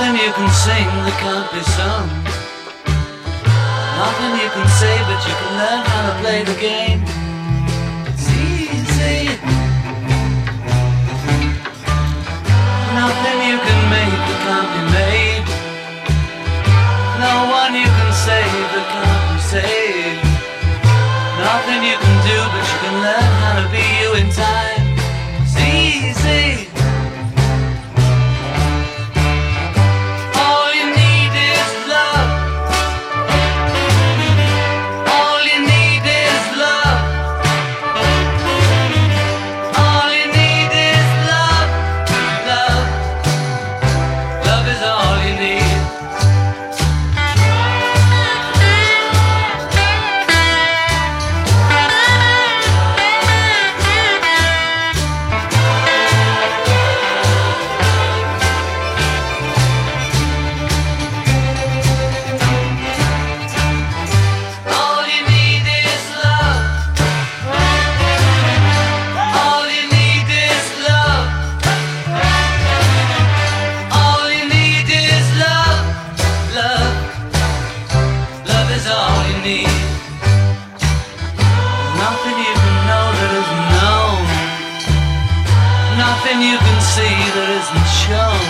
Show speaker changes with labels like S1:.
S1: Nothing you can sing that can't be sung. Nothing you can say, but you can learn how to play the game. It's easy. Nothing you can make that can't be made. nothing you can see that isn't shown.